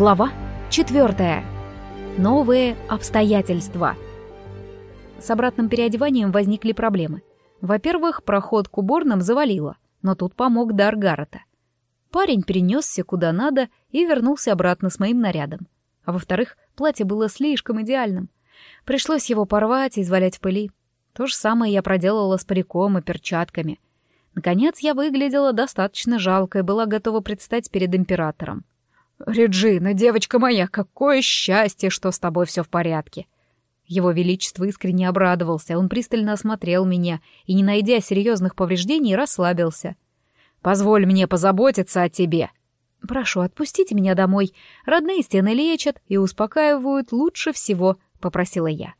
Глава 4. Новые обстоятельства. С обратным переодеванием возникли проблемы. Во-первых, проход к уборным завалило, но тут помог дар Гаррета. Парень перенесся куда надо и вернулся обратно с моим нарядом. А во-вторых, платье было слишком идеальным. Пришлось его порвать и извалять в пыли. То же самое я проделала с париком и перчатками. Наконец я выглядела достаточно жалко и была готова предстать перед императором. «Реджина, девочка моя, какое счастье, что с тобой все в порядке!» Его Величество искренне обрадовался, он пристально осмотрел меня и, не найдя серьезных повреждений, расслабился. «Позволь мне позаботиться о тебе!» «Прошу, отпустите меня домой. Родные стены лечат и успокаивают лучше всего», — попросила я.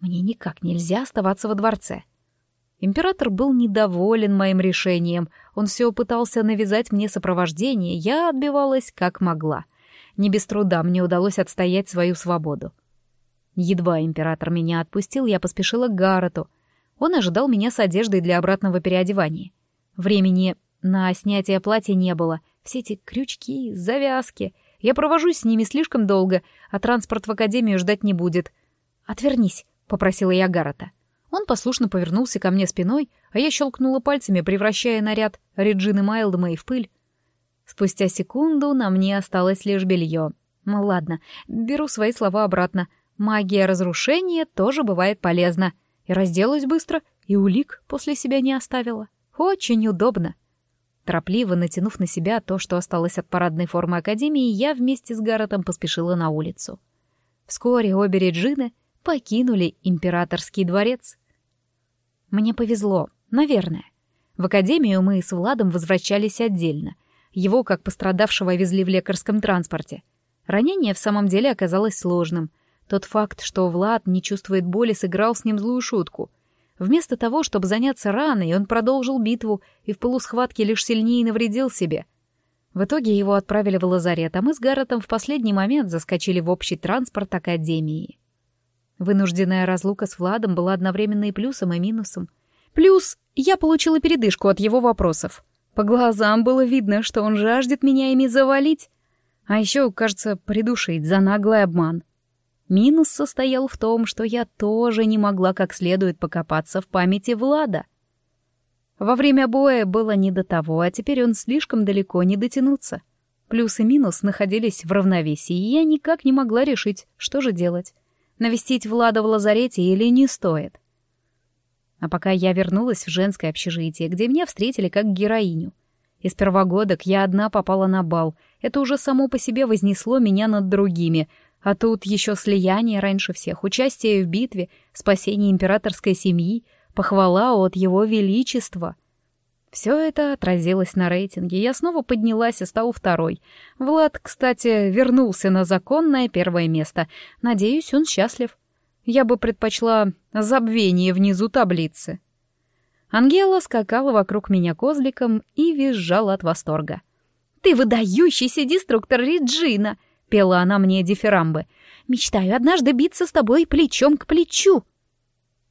«Мне никак нельзя оставаться во дворце». Император был недоволен моим решением. Он все пытался навязать мне сопровождение, я отбивалась как могла. Не без труда мне удалось отстоять свою свободу. Едва император меня отпустил, я поспешила к Гаррету. Он ожидал меня с одеждой для обратного переодевания. Времени на снятие платья не было. Все эти крючки, завязки. Я провожусь с ними слишком долго, а транспорт в академию ждать не будет. «Отвернись», — попросила я Гаррета. Он послушно повернулся ко мне спиной, а я щелкнула пальцами, превращая наряд Реджины Майлдмей в пыль. Спустя секунду на мне осталось лишь белье. Ну ладно, беру свои слова обратно. Магия разрушения тоже бывает полезна. И разделаюсь быстро, и улик после себя не оставила. Очень удобно. Торопливо натянув на себя то, что осталось от парадной формы Академии, я вместе с Гарретом поспешила на улицу. Вскоре обе Реджины покинули императорский дворец. Мне повезло, наверное. В академию мы с Владом возвращались отдельно. Его, как пострадавшего, везли в лекарском транспорте. Ранение в самом деле оказалось сложным. Тот факт, что Влад не чувствует боли, сыграл с ним злую шутку. Вместо того, чтобы заняться раной, он продолжил битву и в полусхватке лишь сильнее навредил себе. В итоге его отправили в лазарет, а мы с Гарретом в последний момент заскочили в общий транспорт Академии. Вынужденная разлука с Владом была одновременно и плюсом, и минусом. Плюс я получила передышку от его вопросов. По глазам было видно, что он жаждет меня ими завалить. А еще, кажется, придушить за наглый обман. Минус состоял в том, что я тоже не могла как следует покопаться в памяти Влада. Во время боя было не до того, а теперь он слишком далеко не дотянуться. Плюс и минус находились в равновесии, и я никак не могла решить, что же делать навестить Влада в лазарете или не стоит. А пока я вернулась в женское общежитие, где меня встретили как героиню. Из первогодок я одна попала на бал. Это уже само по себе вознесло меня над другими. А тут еще слияние раньше всех, участие в битве, спасение императорской семьи, похвала от его величества — все это отразилось на рейтинге. Я снова поднялась и стала второй. Влад, кстати, вернулся на законное первое место. Надеюсь, он счастлив. Я бы предпочла забвение внизу таблицы. Ангела скакала вокруг меня козликом и визжала от восторга. «Ты выдающийся деструктор Реджина!» — пела она мне дифирамбы. «Мечтаю однажды биться с тобой плечом к плечу!»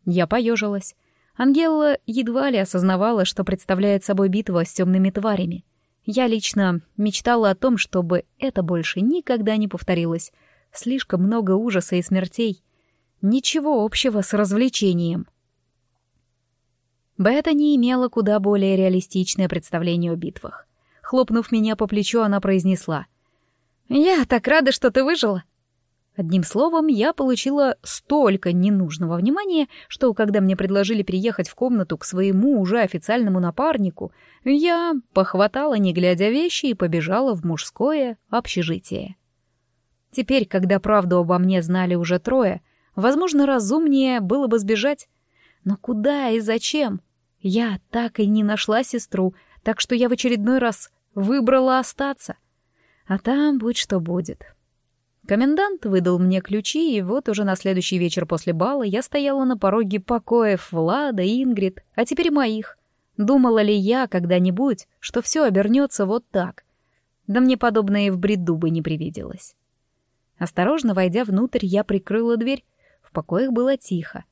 Я поежилась. Ангела едва ли осознавала, что представляет собой битва с темными тварями. Я лично мечтала о том, чтобы это больше никогда не повторилось. Слишком много ужаса и смертей. Ничего общего с развлечением. Бета не имела куда более реалистичное представление о битвах. Хлопнув меня по плечу, она произнесла. «Я так рада, что ты выжила. Одним словом, я получила столько ненужного внимания, что, когда мне предложили переехать в комнату к своему уже официальному напарнику, я похватала, не глядя вещи, и побежала в мужское общежитие. Теперь, когда правду обо мне знали уже трое, возможно, разумнее было бы сбежать. Но куда и зачем? Я так и не нашла сестру, так что я в очередной раз выбрала остаться. А там будь что будет. Комендант выдал мне ключи, и вот уже на следующий вечер после бала я стояла на пороге покоев Влада, Ингрид, а теперь моих. Думала ли я когда-нибудь, что все обернется вот так? Да мне подобное и в бреду бы не привиделось. Осторожно войдя внутрь, я прикрыла дверь. В покоях было тихо.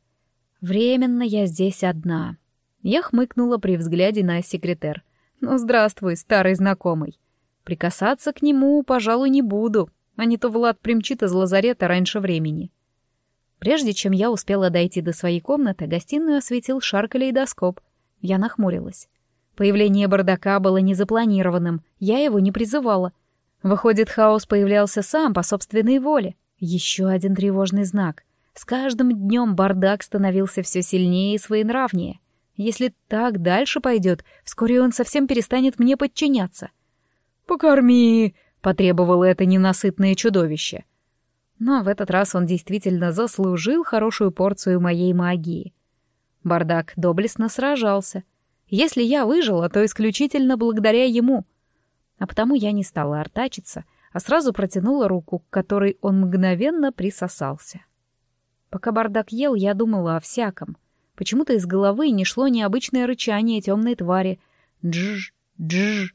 Временно я здесь одна. Я хмыкнула при взгляде на секретер. «Ну, здравствуй, старый знакомый. Прикасаться к нему, пожалуй, не буду, а не то Влад примчит из лазарета раньше времени. Прежде чем я успела дойти до своей комнаты, гостиную осветил шар калейдоскоп. Я нахмурилась. Появление бардака было незапланированным, я его не призывала. Выходит, хаос появлялся сам по собственной воле. Еще один тревожный знак. С каждым днем бардак становился все сильнее и своенравнее. Если так дальше пойдет, вскоре он совсем перестанет мне подчиняться. «Покорми!» — потребовало это ненасытное чудовище. Но в этот раз он действительно заслужил хорошую порцию моей магии. Бардак доблестно сражался. Если я выжила, то исключительно благодаря ему. А потому я не стала артачиться, а сразу протянула руку, к которой он мгновенно присосался. Пока бардак ел, я думала о всяком. Почему-то из головы не шло необычное рычание темной твари. Дж, дж.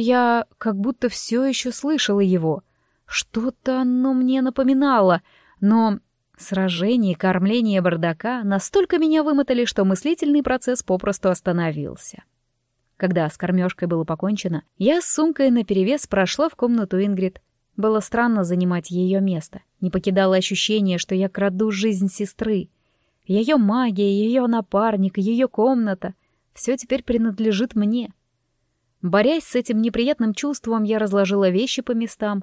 Я как будто все еще слышала его. Что-то оно мне напоминало, но сражение кормление бардака настолько меня вымотали, что мыслительный процесс попросту остановился. Когда с кормежкой было покончено, я с сумкой наперевес прошла в комнату Ингрид. Было странно занимать ее место. Не покидало ощущение, что я краду жизнь сестры. Ее магия, ее напарник, ее комната — все теперь принадлежит мне. Борясь с этим неприятным чувством, я разложила вещи по местам.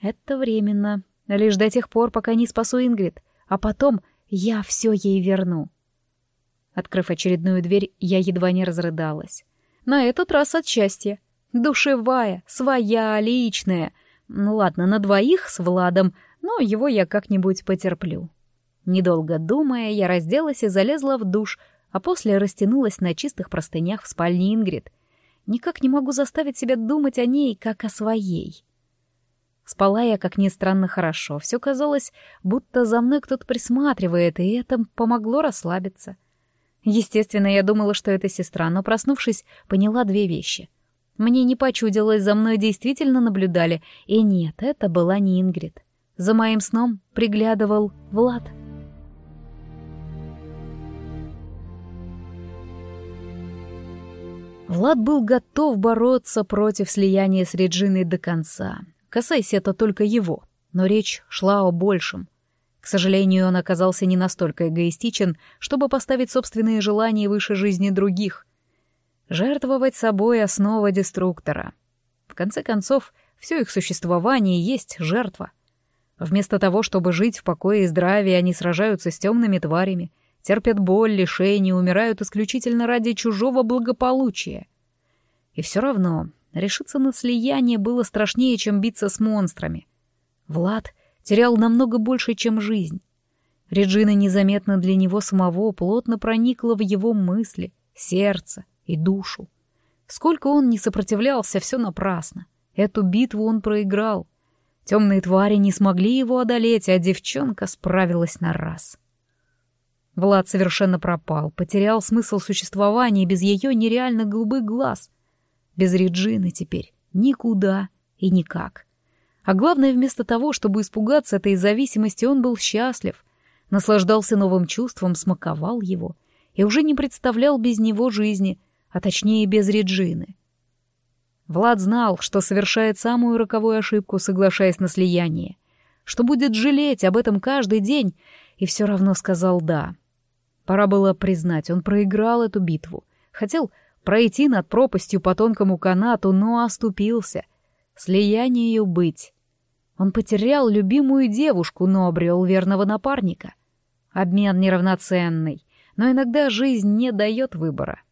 Это временно, лишь до тех пор, пока не спасу Ингрид, а потом я все ей верну. Открыв очередную дверь, я едва не разрыдалась. На этот раз от счастья. Душевая, своя, личная. Ну ладно, на двоих с Владом, но его я как-нибудь потерплю. Недолго думая, я разделась и залезла в душ, а после растянулась на чистых простынях в спальне Ингрид. Никак не могу заставить себя думать о ней, как о своей. Спала я, как ни странно, хорошо. Все казалось, будто за мной кто-то присматривает, и это помогло расслабиться. Естественно, я думала, что это сестра, но, проснувшись, поняла две вещи — мне не почудилось, за мной действительно наблюдали. И нет, это была не Ингрид. За моим сном приглядывал Влад. Влад был готов бороться против слияния с Реджиной до конца. Касаясь это только его, но речь шла о большем. К сожалению, он оказался не настолько эгоистичен, чтобы поставить собственные желания выше жизни других. Жертвовать собой — основа деструктора. В конце концов, все их существование есть жертва. Вместо того, чтобы жить в покое и здравии, они сражаются с темными тварями, терпят боль, лишения, умирают исключительно ради чужого благополучия. И все равно решиться на слияние было страшнее, чем биться с монстрами. Влад терял намного больше, чем жизнь. Реджина незаметно для него самого плотно проникла в его мысли, сердце, и душу. Сколько он не сопротивлялся, все напрасно. Эту битву он проиграл. Темные твари не смогли его одолеть, а девчонка справилась на раз. Влад совершенно пропал, потерял смысл существования без ее нереально голубых глаз. Без Реджины теперь никуда и никак. А главное, вместо того, чтобы испугаться этой зависимости, он был счастлив, наслаждался новым чувством, смаковал его и уже не представлял без него жизни — а точнее без Реджины. Влад знал, что совершает самую роковую ошибку, соглашаясь на слияние, что будет жалеть об этом каждый день, и все равно сказал «да». Пора было признать, он проиграл эту битву. Хотел пройти над пропастью по тонкому канату, но оступился. Слиянию быть. Он потерял любимую девушку, но обрел верного напарника. Обмен неравноценный, но иногда жизнь не дает выбора.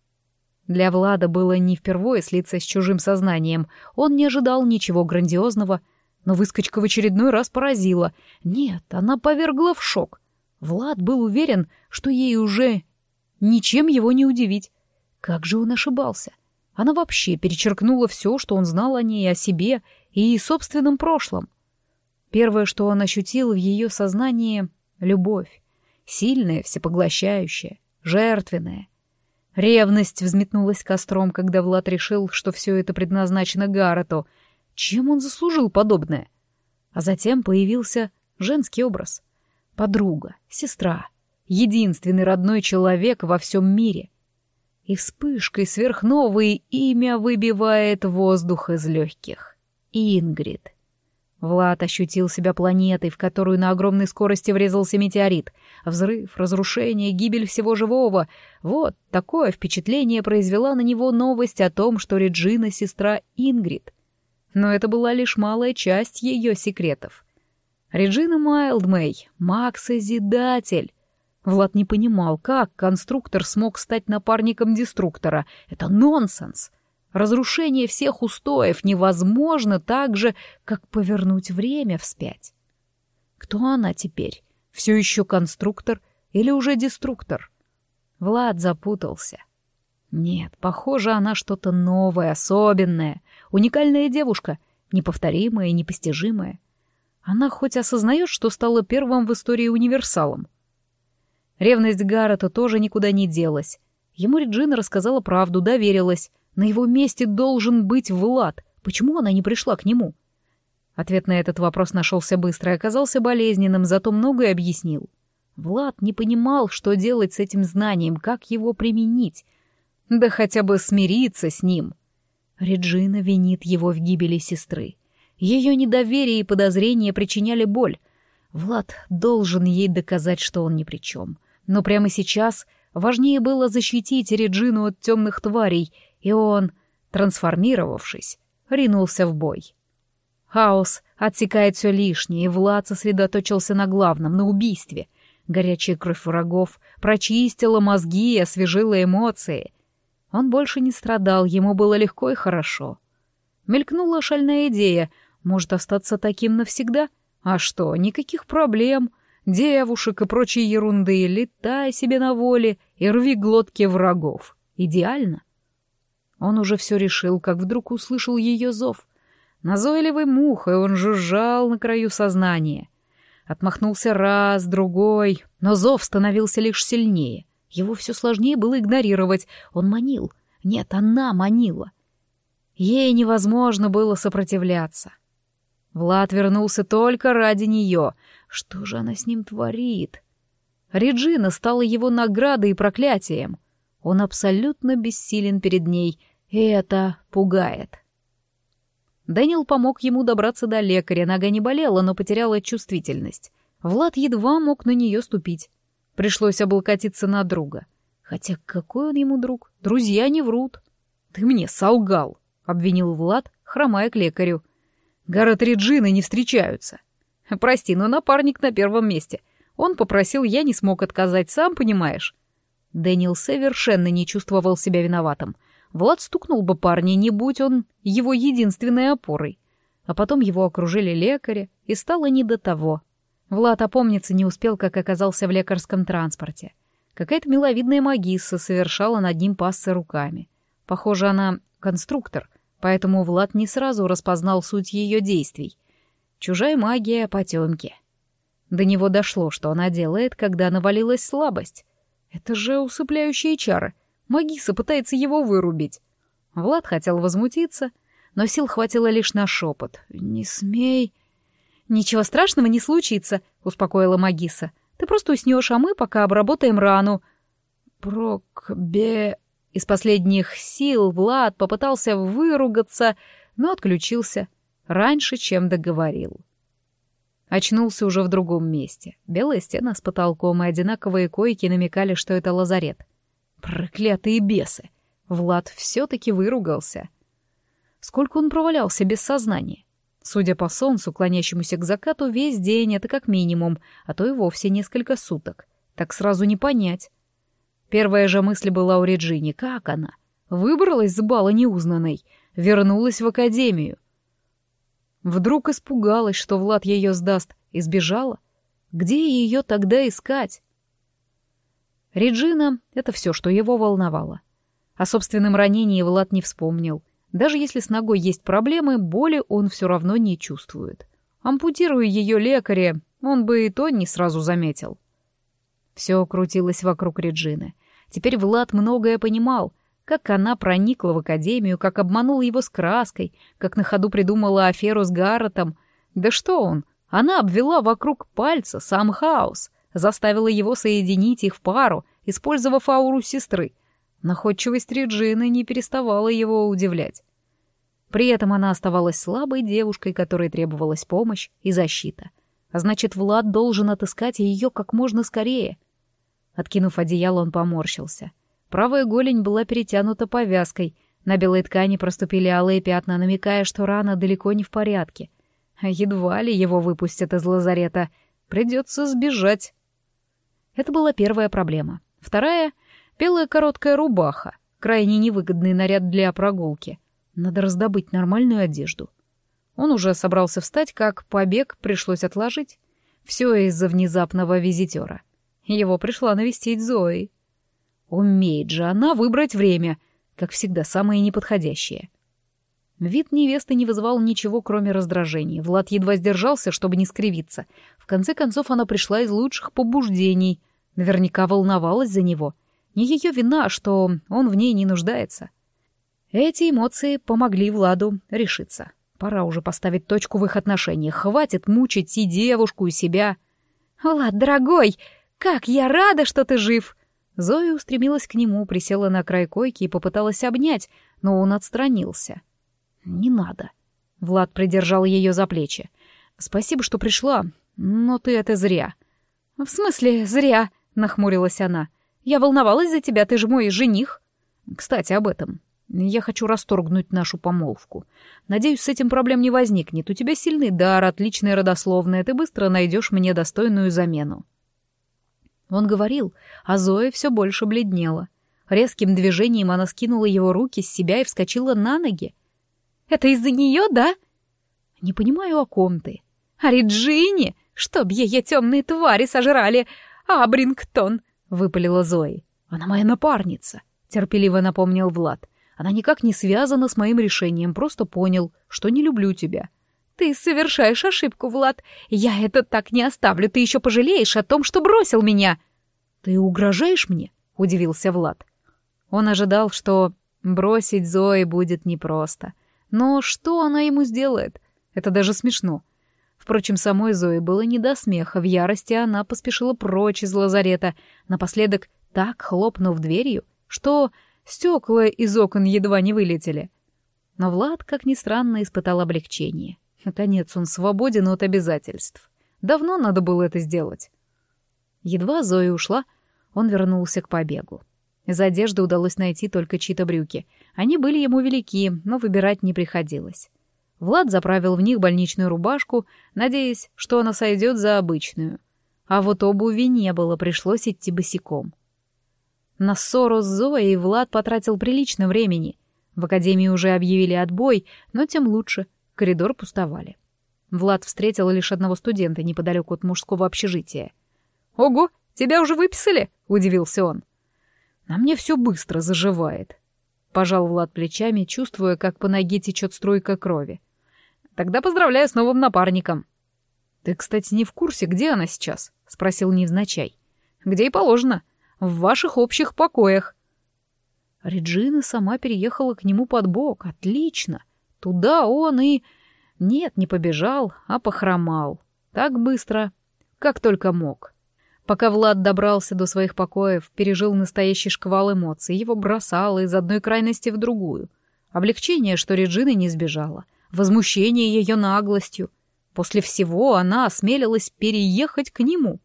Для Влада было не впервые слиться с чужим сознанием. Он не ожидал ничего грандиозного, но выскочка в очередной раз поразила. Нет, она повергла в шок. Влад был уверен, что ей уже ничем его не удивить. Как же он ошибался? Она вообще перечеркнула все, что он знал о ней, о себе и собственном прошлом. Первое, что он ощутил в ее сознании — любовь. Сильная, всепоглощающая, жертвенная — Ревность взметнулась костром, когда Влад решил, что все это предназначено Гаррету. Чем он заслужил подобное? А затем появился женский образ. Подруга, сестра, единственный родной человек во всем мире. И вспышкой сверхновой имя выбивает воздух из легких. Ингрид. Влад ощутил себя планетой, в которую на огромной скорости врезался метеорит. Взрыв, разрушение, гибель всего живого. Вот такое впечатление произвела на него новость о том, что Реджина — сестра Ингрид. Но это была лишь малая часть ее секретов. Реджина Майлдмей, маг-созидатель. Влад не понимал, как конструктор смог стать напарником деструктора. Это нонсенс. Разрушение всех устоев невозможно так же, как повернуть время вспять. Кто она теперь? Все еще конструктор или уже деструктор? Влад запутался. Нет, похоже, она что-то новое, особенное, уникальная девушка, неповторимая и непостижимая. Она хоть осознает, что стала первым в истории универсалом. Ревность Гаррета тоже никуда не делась. Ему Реджина рассказала правду, доверилась. На его месте должен быть Влад. Почему она не пришла к нему? Ответ на этот вопрос нашелся быстро и оказался болезненным, зато многое объяснил. Влад не понимал, что делать с этим знанием, как его применить. Да хотя бы смириться с ним. Реджина винит его в гибели сестры. Ее недоверие и подозрения причиняли боль. Влад должен ей доказать, что он ни при чем. Но прямо сейчас важнее было защитить Реджину от темных тварей — и он, трансформировавшись, ринулся в бой. Хаос отсекает все лишнее, и Влад сосредоточился на главном, на убийстве. Горячая кровь врагов прочистила мозги и освежила эмоции. Он больше не страдал, ему было легко и хорошо. Мелькнула шальная идея, может остаться таким навсегда? А что, никаких проблем. Девушек и прочей ерунды, летай себе на воле и рви глотки врагов. Идеально. Он уже все решил, как вдруг услышал ее зов. Назойливой мухой он жужжал на краю сознания. Отмахнулся раз, другой, но зов становился лишь сильнее. Его все сложнее было игнорировать. Он манил. Нет, она манила. Ей невозможно было сопротивляться. Влад вернулся только ради нее. Что же она с ним творит? Реджина стала его наградой и проклятием. Он абсолютно бессилен перед ней, и это пугает. Дэниел помог ему добраться до лекаря, нога не болела, но потеряла чувствительность. Влад едва мог на нее ступить. Пришлось облокотиться на друга. Хотя какой он ему друг? Друзья не врут. «Ты мне солгал», — обвинил Влад, хромая к лекарю. «Гаррет Реджины не встречаются». «Прости, но напарник на первом месте. Он попросил, я не смог отказать, сам понимаешь». Дэниел совершенно не чувствовал себя виноватым — Влад стукнул бы парня, не будь он его единственной опорой. А потом его окружили лекари, и стало не до того. Влад опомниться не успел, как оказался в лекарском транспорте. Какая-то миловидная магисса совершала над ним пассы руками. Похоже, она конструктор, поэтому Влад не сразу распознал суть ее действий. Чужая магия потемки. До него дошло, что она делает, когда навалилась слабость. Это же усыпляющие чары — Магиса пытается его вырубить. Влад хотел возмутиться, но сил хватило лишь на шепот. «Не смей...» «Ничего страшного не случится», — успокоила Магиса. «Ты просто уснешь, а мы пока обработаем рану». «Прокбе...» Из последних сил Влад попытался выругаться, но отключился раньше, чем договорил. Очнулся уже в другом месте. Белая стена с потолком и одинаковые койки намекали, что это лазарет. Проклятые бесы! Влад все-таки выругался. Сколько он провалялся без сознания? Судя по солнцу, клонящемуся к закату, весь день это как минимум, а то и вовсе несколько суток. Так сразу не понять. Первая же мысль была у Реджини. Как она? Выбралась с бала неузнанной, вернулась в академию. Вдруг испугалась, что Влад ее сдаст, и сбежала? Где ее тогда искать? Реджина — это все, что его волновало. О собственном ранении Влад не вспомнил. Даже если с ногой есть проблемы, боли он все равно не чувствует. Ампутируя ее лекаре, он бы и то не сразу заметил. Все крутилось вокруг Реджины. Теперь Влад многое понимал, как она проникла в академию, как обманула его с краской, как на ходу придумала аферу с Гарретом. Да что он? Она обвела вокруг пальца сам хаос — заставила его соединить их в пару, использовав ауру сестры. Находчивость Реджины не переставала его удивлять. При этом она оставалась слабой девушкой, которой требовалась помощь и защита. А значит, Влад должен отыскать ее как можно скорее. Откинув одеяло, он поморщился. Правая голень была перетянута повязкой. На белой ткани проступили алые пятна, намекая, что рана далеко не в порядке. Едва ли его выпустят из лазарета. Придется сбежать. Это была первая проблема. Вторая — белая короткая рубаха, крайне невыгодный наряд для прогулки. Надо раздобыть нормальную одежду. Он уже собрался встать, как побег пришлось отложить. Все из-за внезапного визитера. Его пришла навестить Зои. Умеет же она выбрать время, как всегда, самое неподходящее. Вид невесты не вызывал ничего, кроме раздражения. Влад едва сдержался, чтобы не скривиться. В конце концов, она пришла из лучших побуждений. Наверняка волновалась за него. Не ее вина, что он в ней не нуждается. Эти эмоции помогли Владу решиться. Пора уже поставить точку в их отношениях. Хватит мучить и девушку, и себя. «Влад, дорогой, как я рада, что ты жив!» Зоя устремилась к нему, присела на край койки и попыталась обнять, но он отстранился. «Не надо». Влад придержал ее за плечи. «Спасибо, что пришла, но ты это зря». «В смысле зря?» — нахмурилась она. «Я волновалась за тебя, ты же мой жених». «Кстати, об этом. Я хочу расторгнуть нашу помолвку. Надеюсь, с этим проблем не возникнет. У тебя сильный дар, отличная родословная, ты быстро найдешь мне достойную замену». Он говорил, а Зоя все больше бледнела. Резким движением она скинула его руки с себя и вскочила на ноги. Это из-за нее, да? Не понимаю, о ком ты. О Реджине? Чтоб ее темные твари сожрали. Абрингтон, выпалила Зои. Она моя напарница, терпеливо напомнил Влад. Она никак не связана с моим решением, просто понял, что не люблю тебя. Ты совершаешь ошибку, Влад. Я это так не оставлю. Ты еще пожалеешь о том, что бросил меня. Ты угрожаешь мне? Удивился Влад. Он ожидал, что бросить Зои будет непросто. Но что она ему сделает? Это даже смешно. Впрочем, самой Зои было не до смеха. В ярости она поспешила прочь из лазарета, напоследок так хлопнув дверью, что стекла из окон едва не вылетели. Но Влад, как ни странно, испытал облегчение. Наконец он свободен от обязательств. Давно надо было это сделать. Едва Зоя ушла, он вернулся к побегу. Из одежды удалось найти только чьи-то брюки. Они были ему велики, но выбирать не приходилось. Влад заправил в них больничную рубашку, надеясь, что она сойдет за обычную. А вот обуви не было, пришлось идти босиком. На ссору с Зоей Влад потратил прилично времени. В академии уже объявили отбой, но тем лучше. Коридор пустовали. Влад встретил лишь одного студента неподалеку от мужского общежития. «Ого, тебя уже выписали?» — удивился он. На мне все быстро заживает. Пожал Влад плечами, чувствуя, как по ноге течет струйка крови. Тогда поздравляю с новым напарником. Ты, кстати, не в курсе, где она сейчас? Спросил невзначай. Где и положено. В ваших общих покоях. Реджина сама переехала к нему под бок. Отлично. Туда он и... Нет, не побежал, а похромал. Так быстро, как только мог. Пока Влад добрался до своих покоев, пережил настоящий шквал эмоций, его бросало из одной крайности в другую. Облегчение, что Реджина не сбежала, возмущение ее наглостью. После всего она осмелилась переехать к нему.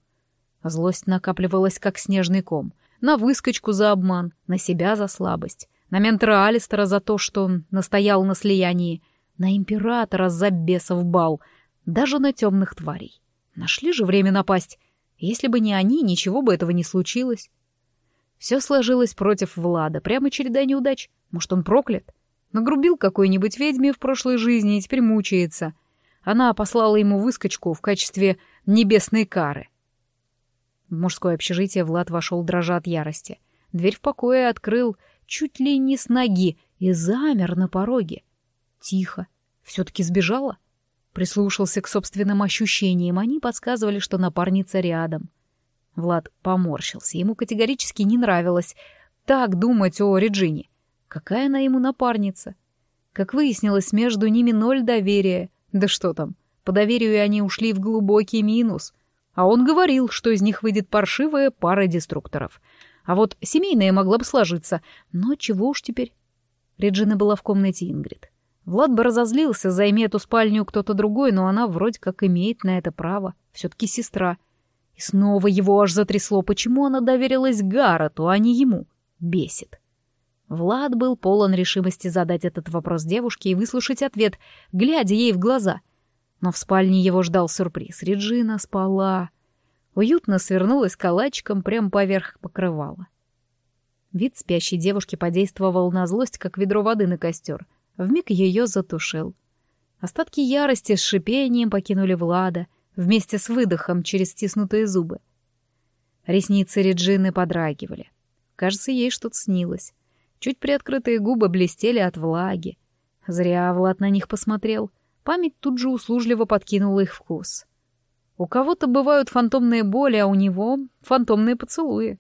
Злость накапливалась, как снежный ком. На выскочку за обман, на себя за слабость, на ментора Алистера за то, что он настоял на слиянии, на императора за бесов бал, даже на темных тварей. Нашли же время напасть, если бы не они, ничего бы этого не случилось. Все сложилось против Влада, прямо череда неудач. Может, он проклят? Нагрубил какой-нибудь ведьме в прошлой жизни и теперь мучается. Она послала ему выскочку в качестве небесной кары. В мужское общежитие Влад вошел дрожа от ярости. Дверь в покое открыл чуть ли не с ноги и замер на пороге. Тихо. Все-таки сбежала? Прислушался к собственным ощущениям, они подсказывали, что напарница рядом. Влад поморщился, ему категорически не нравилось так думать о Реджине. Какая она ему напарница? Как выяснилось, между ними ноль доверия. Да что там, по доверию они ушли в глубокий минус. А он говорил, что из них выйдет паршивая пара деструкторов. А вот семейная могла бы сложиться. Но чего уж теперь? Реджина была в комнате Ингрид. Влад бы разозлился, займи эту спальню кто-то другой, но она вроде как имеет на это право. Все-таки сестра. И снова его аж затрясло, почему она доверилась Гаррету, а не ему. Бесит. Влад был полон решимости задать этот вопрос девушке и выслушать ответ, глядя ей в глаза. Но в спальне его ждал сюрприз. Реджина спала. Уютно свернулась калачиком прямо поверх покрывала. Вид спящей девушки подействовал на злость, как ведро воды на костер. Вмиг ее затушил. Остатки ярости с шипением покинули Влада, вместе с выдохом через стиснутые зубы. Ресницы Реджины подрагивали. Кажется, ей что-то снилось. Чуть приоткрытые губы блестели от влаги. Зря Влад на них посмотрел. Память тут же услужливо подкинула их вкус. У кого-то бывают фантомные боли, а у него — фантомные поцелуи.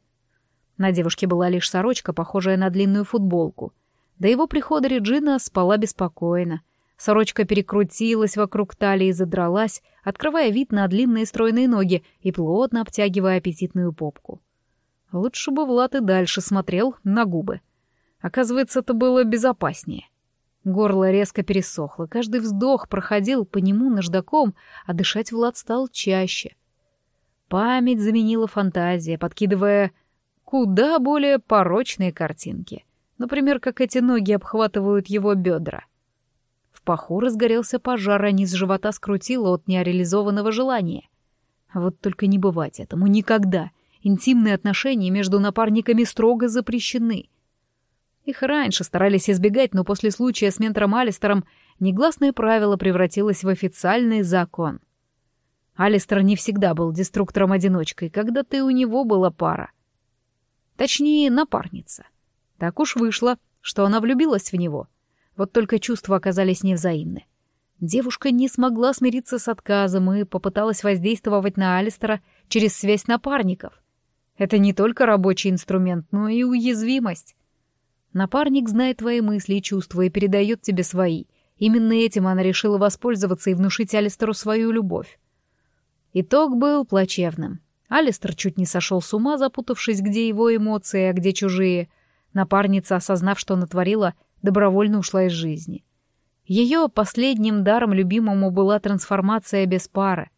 На девушке была лишь сорочка, похожая на длинную футболку. До его прихода Реджина спала беспокойно. Сорочка перекрутилась вокруг талии и задралась, открывая вид на длинные стройные ноги и плотно обтягивая аппетитную попку. Лучше бы Влад и дальше смотрел на губы. Оказывается, это было безопаснее. Горло резко пересохло, каждый вздох проходил по нему наждаком, а дышать Влад стал чаще. Память заменила фантазия, подкидывая куда более порочные картинки. Например, как эти ноги обхватывают его бедра. В паху разгорелся пожар, а низ живота скрутило от нереализованного желания. Вот только не бывать этому никогда — интимные отношения между напарниками строго запрещены. Их раньше старались избегать, но после случая с ментором Алистером негласное правило превратилось в официальный закон. Алистер не всегда был деструктором-одиночкой, когда ты у него была пара. Точнее, напарница. Так уж вышло, что она влюбилась в него. Вот только чувства оказались невзаимны. Девушка не смогла смириться с отказом и попыталась воздействовать на Алистера через связь напарников. Это не только рабочий инструмент, но и уязвимость. Напарник знает твои мысли и чувства и передает тебе свои. Именно этим она решила воспользоваться и внушить Алистеру свою любовь. Итог был плачевным. Алистер чуть не сошел с ума, запутавшись, где его эмоции, а где чужие. Напарница, осознав, что натворила, добровольно ушла из жизни. Ее последним даром любимому была трансформация без пары.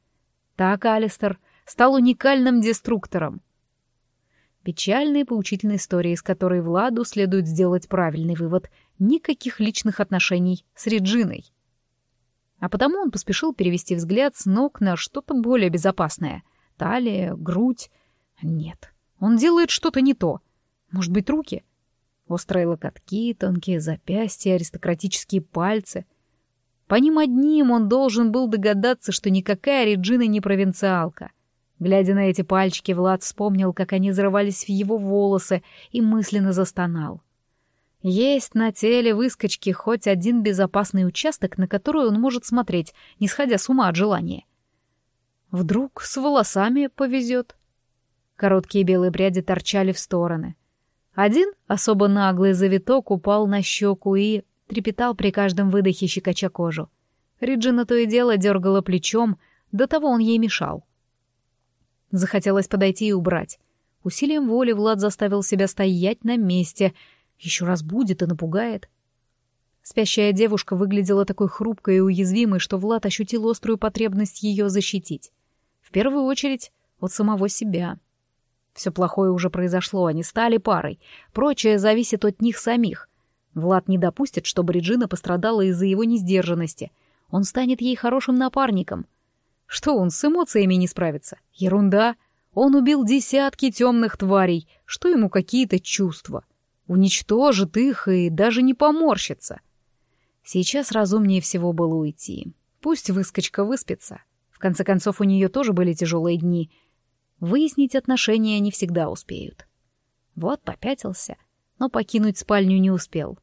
Так Алистер стал уникальным деструктором. Печальная поучительная история, из которой Владу следует сделать правильный вывод — никаких личных отношений с Реджиной. А потому он поспешил перевести взгляд с ног на что-то более безопасное. Талия, грудь. Нет, он делает что-то не то. Может быть, руки? Острые локотки, тонкие запястья, аристократические пальцы. По ним одним он должен был догадаться, что никакая Реджина не провинциалка. Глядя на эти пальчики, Влад вспомнил, как они взрывались в его волосы, и мысленно застонал. Есть на теле выскочки хоть один безопасный участок, на который он может смотреть, не сходя с ума от желания. Вдруг с волосами повезет. Короткие белые пряди торчали в стороны. Один, особо наглый завиток, упал на щеку и трепетал при каждом выдохе щекоча кожу. Риджина то и дело дергала плечом, до того он ей мешал. Захотелось подойти и убрать. Усилием воли Влад заставил себя стоять на месте. Еще раз будет и напугает. Спящая девушка выглядела такой хрупкой и уязвимой, что Влад ощутил острую потребность ее защитить. В первую очередь от самого себя. Все плохое уже произошло, они стали парой. Прочее зависит от них самих. Влад не допустит, чтобы Реджина пострадала из-за его несдержанности. Он станет ей хорошим напарником — что он с эмоциями не справится? Ерунда. Он убил десятки темных тварей. Что ему какие-то чувства? Уничтожит их и даже не поморщится. Сейчас разумнее всего было уйти. Пусть выскочка выспится. В конце концов, у нее тоже были тяжелые дни. Выяснить отношения не всегда успеют. Вот попятился, но покинуть спальню не успел.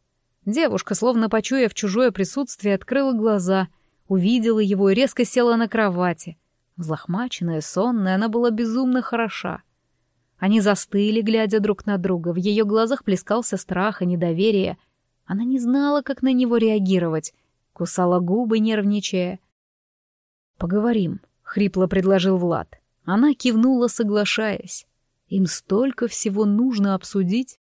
Девушка, словно почуяв чужое присутствие, открыла глаза — увидела его и резко села на кровати. Взлохмаченная, сонная, она была безумно хороша. Они застыли, глядя друг на друга. В ее глазах плескался страх и недоверие. Она не знала, как на него реагировать. Кусала губы, нервничая. «Поговорим», — хрипло предложил Влад. Она кивнула, соглашаясь. Им столько всего нужно обсудить.